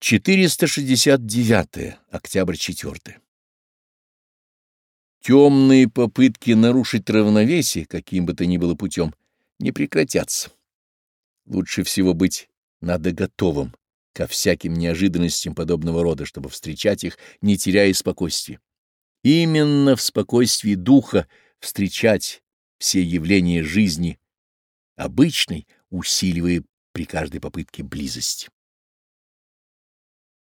469. Октябрь 4. Темные попытки нарушить равновесие, каким бы то ни было путем, не прекратятся. Лучше всего быть надо готовым ко всяким неожиданностям подобного рода, чтобы встречать их, не теряя спокойствия. Именно в спокойствии духа встречать все явления жизни обычной, усиливая при каждой попытке близость